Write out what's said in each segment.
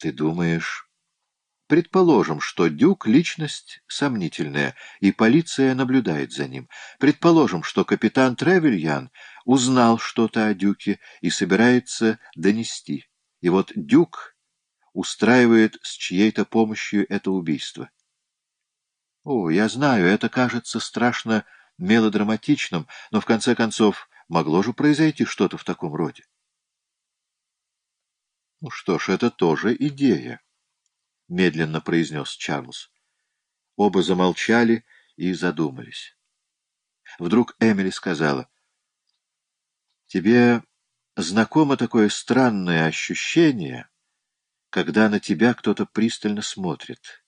Ты думаешь... Предположим, что Дюк — личность сомнительная, и полиция наблюдает за ним. Предположим, что капитан Тревельян узнал что-то о Дюке и собирается донести. И вот Дюк устраивает с чьей-то помощью это убийство. О, я знаю, это кажется страшно мелодраматичным, но в конце концов могло же произойти что-то в таком роде. Ну что ж, это тоже идея медленно произнес Чарльз. Оба замолчали и задумались. Вдруг Эмили сказала, «Тебе знакомо такое странное ощущение, когда на тебя кто-то пристально смотрит.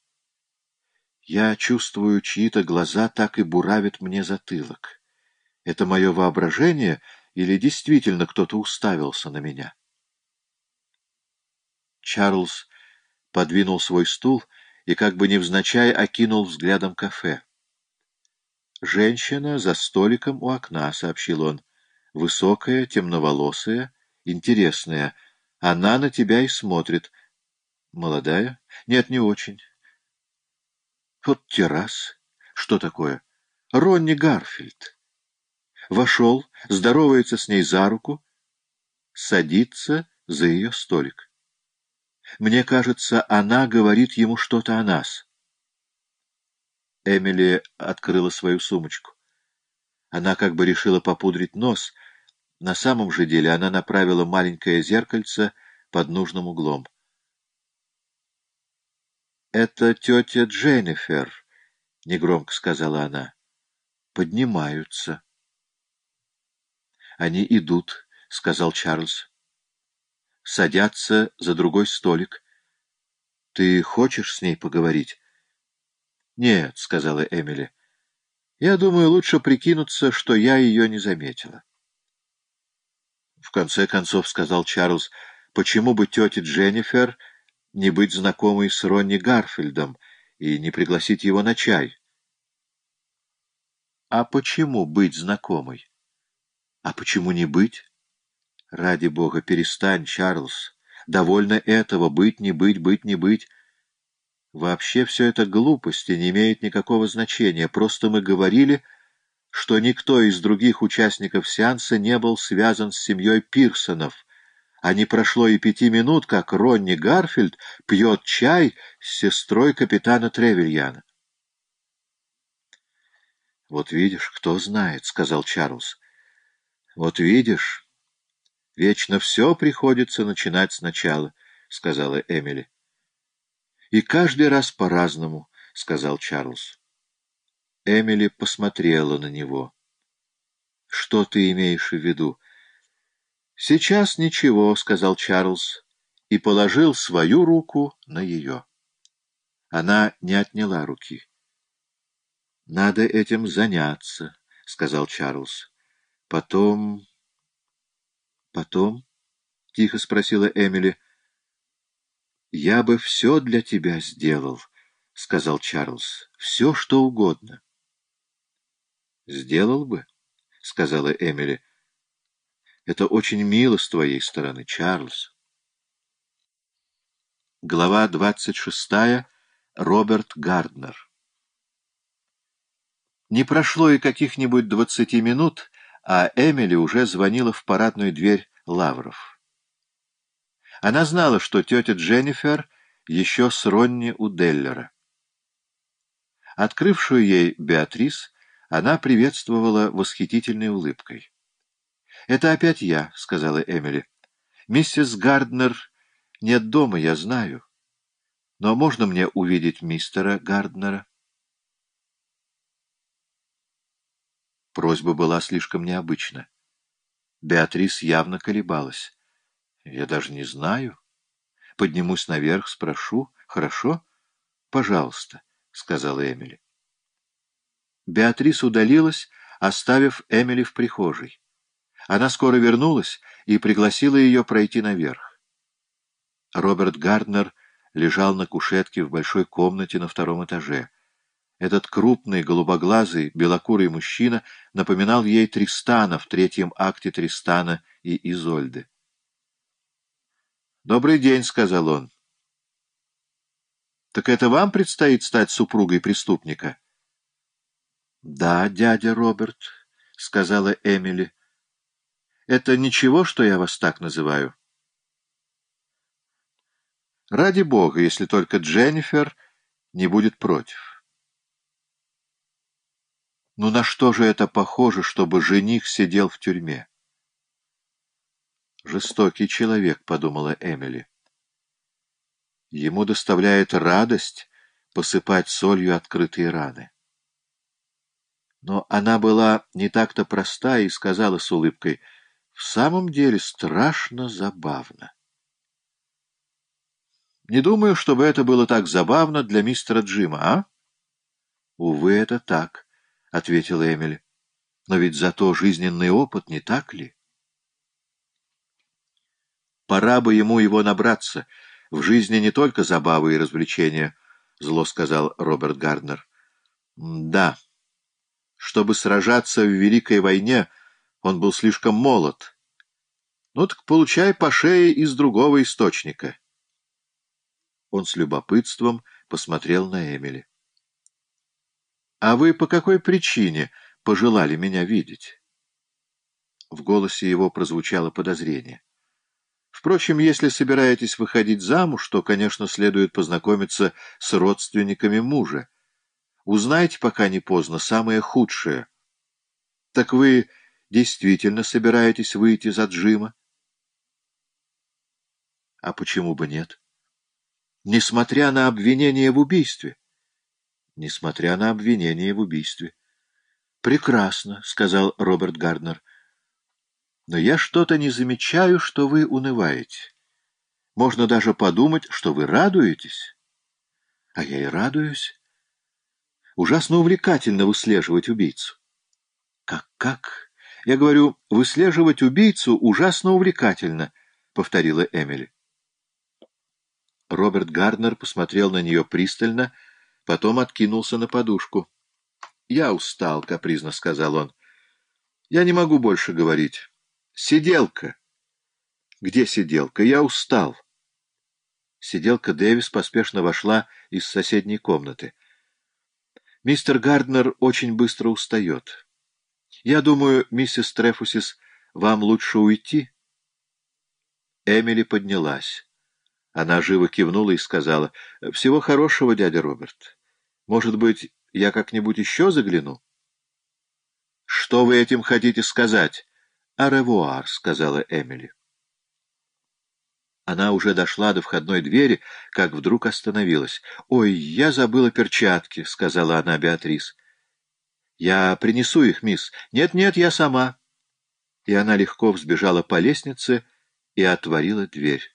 Я чувствую, чьи-то глаза так и буравят мне затылок. Это мое воображение или действительно кто-то уставился на меня?» Чарльз подвинул свой стул и как бы невзначай окинул взглядом кафе. «Женщина за столиком у окна», — сообщил он. «Высокая, темноволосая, интересная. Она на тебя и смотрит. Молодая? Нет, не очень. Вот террас. Что такое? Ронни Гарфильд. Вошел, здоровается с ней за руку, садится за ее столик. Мне кажется, она говорит ему что-то о нас. Эмили открыла свою сумочку. Она как бы решила попудрить нос. На самом же деле она направила маленькое зеркальце под нужным углом. «Это тетя Дженнифер», — негромко сказала она. «Поднимаются». «Они идут», — сказал Чарльз садятся за другой столик. — Ты хочешь с ней поговорить? — Нет, — сказала Эмили. — Я думаю, лучше прикинуться, что я ее не заметила. В конце концов, — сказал Чарльз, — почему бы тете Дженнифер не быть знакомой с Ронни Гарфилдом и не пригласить его на чай? — А почему быть знакомой? — А почему не быть? Ради бога, перестань, Чарльз. Довольно этого, быть не быть, быть не быть. Вообще все это глупости, не имеет никакого значения. Просто мы говорили, что никто из других участников сеанса не был связан с семьей Пирсонов, а не прошло и пяти минут, как Ронни Гарфилд пьет чай с сестрой капитана Тревельяна. «Вот видишь, кто знает», — сказал Чарльз. «Вот видишь...» — Вечно все приходится начинать сначала, — сказала Эмили. — И каждый раз по-разному, — сказал Чарльз. Эмили посмотрела на него. — Что ты имеешь в виду? — Сейчас ничего, — сказал Чарльз, и положил свою руку на ее. Она не отняла руки. — Надо этим заняться, — сказал Чарльз. — Потом... Потом? — тихо спросила Эмили. — Я бы все для тебя сделал, — сказал Чарльз. — Все, что угодно. — Сделал бы, — сказала Эмили. — Это очень мило с твоей стороны, Чарльз. Глава двадцать шестая. Роберт Гарднер. Не прошло и каких-нибудь двадцати минут, а Эмили уже звонила в парадную дверь Лавров. Она знала, что тетя Дженнифер еще с Ронни у Деллера. Открывшую ей Беатрис, она приветствовала восхитительной улыбкой. «Это опять я», — сказала Эмили. «Миссис Гарднер нет дома, я знаю. Но можно мне увидеть мистера Гарднера?» Просьба была слишком необычна. Беатрис явно колебалась. «Я даже не знаю. Поднимусь наверх, спрошу. Хорошо? Пожалуйста», — сказала Эмили. Беатрис удалилась, оставив Эмили в прихожей. Она скоро вернулась и пригласила ее пройти наверх. Роберт Гарднер лежал на кушетке в большой комнате на втором этаже. Этот крупный, голубоглазый, белокурый мужчина напоминал ей Тристана в третьем акте Тристана и Изольды. «Добрый день», — сказал он. Так это вам предстоит стать супругой преступника? — Да, дядя Роберт, — сказала Эмили. — Это ничего, что я вас так называю? — Ради бога, если только Дженнифер не будет против. Ну на что же это похоже, чтобы жених сидел в тюрьме? Жестокий человек, — подумала Эмили. Ему доставляет радость посыпать солью открытые раны. Но она была не так-то проста и сказала с улыбкой, «В самом деле страшно забавно». «Не думаю, чтобы это было так забавно для мистера Джима, а?» «Увы, это так», — ответила Эмили. «Но ведь зато жизненный опыт, не так ли?» «Пора бы ему его набраться», в жизни не только забавы и развлечения, — зло сказал Роберт Гарднер. — Да. Чтобы сражаться в Великой войне, он был слишком молод. Ну так получай по шее из другого источника. Он с любопытством посмотрел на Эмили. — А вы по какой причине пожелали меня видеть? В голосе его прозвучало подозрение. Впрочем, если собираетесь выходить замуж, то, конечно, следует познакомиться с родственниками мужа. Узнайте, пока не поздно, самое худшее. Так вы действительно собираетесь выйти за Джима? А почему бы нет? Несмотря на обвинение в убийстве. Несмотря на обвинение в убийстве. Прекрасно, — сказал Роберт Гарднер но я что-то не замечаю, что вы унываете. Можно даже подумать, что вы радуетесь. А я и радуюсь. Ужасно увлекательно выслеживать убийцу. Как-как? Я говорю, выслеживать убийцу ужасно увлекательно, — повторила Эмили. Роберт Гарднер посмотрел на нее пристально, потом откинулся на подушку. — Я устал, — капризно сказал он. — Я не могу больше говорить. Сиделка. Где сиделка? Я устал. Сиделка Дэвис поспешно вошла из соседней комнаты. Мистер Гарднер очень быстро устает. Я думаю, миссис Трефусис, вам лучше уйти. Эмили поднялась. Она живо кивнула и сказала, «Всего хорошего, дядя Роберт. Может быть, я как-нибудь еще загляну?» «Что вы этим хотите сказать?» «Аревуар», — сказала Эмили. Она уже дошла до входной двери, как вдруг остановилась. «Ой, я забыла перчатки», — сказала она Беатрис. «Я принесу их, мисс». «Нет-нет, я сама». И она легко взбежала по лестнице и отворила дверь.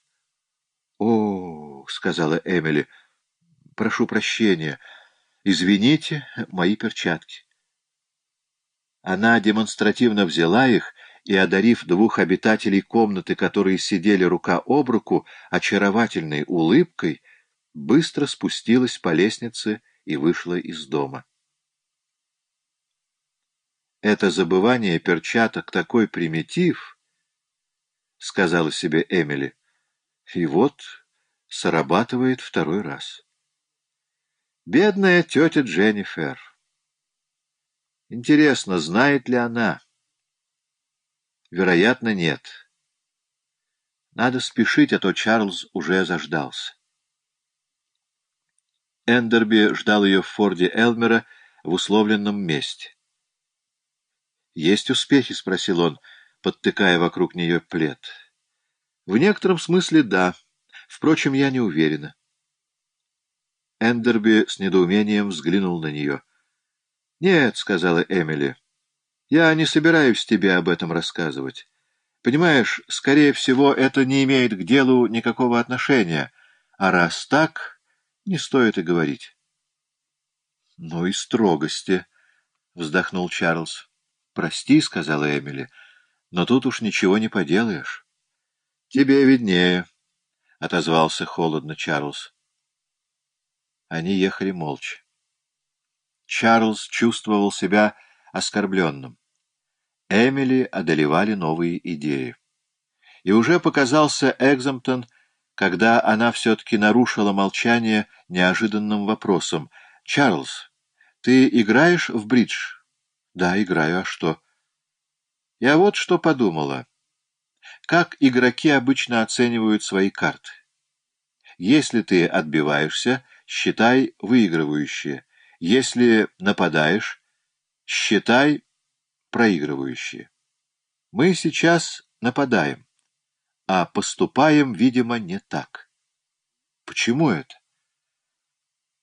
«О, — сказала Эмили, — прошу прощения. Извините, мои перчатки». Она демонстративно взяла их и, одарив двух обитателей комнаты, которые сидели рука об руку, очаровательной улыбкой, быстро спустилась по лестнице и вышла из дома. «Это забывание перчаток такой примитив», — сказала себе Эмили, — «и вот срабатывает второй раз». Бедная тетя Дженнифер. Интересно, знает ли она... Вероятно, нет. Надо спешить, а то Чарльз уже заждался. Эндерби ждал ее в форде Элмера в условленном месте. «Есть успехи?» — спросил он, подтыкая вокруг нее плед. «В некотором смысле да. Впрочем, я не уверена». Эндерби с недоумением взглянул на нее. «Нет», — сказала Эмили, — я не собираюсь тебе об этом рассказывать. Понимаешь, скорее всего, это не имеет к делу никакого отношения, а раз так, не стоит и говорить. — Ну и строгости, — вздохнул Чарльз. — Прости, — сказала Эмили, — но тут уж ничего не поделаешь. — Тебе виднее, — отозвался холодно Чарльз. Они ехали молча. Чарльз чувствовал себя оскорбленным. Эмили одолевали новые идеи. И уже показался Экзамптон, когда она все-таки нарушила молчание неожиданным вопросом. «Чарльз, ты играешь в бридж?» «Да, играю. А что?» «Я вот что подумала. Как игроки обычно оценивают свои карты? Если ты отбиваешься, считай выигрывающие. Если нападаешь, считай проигрывающие. Мы сейчас нападаем, а поступаем, видимо, не так. Почему это?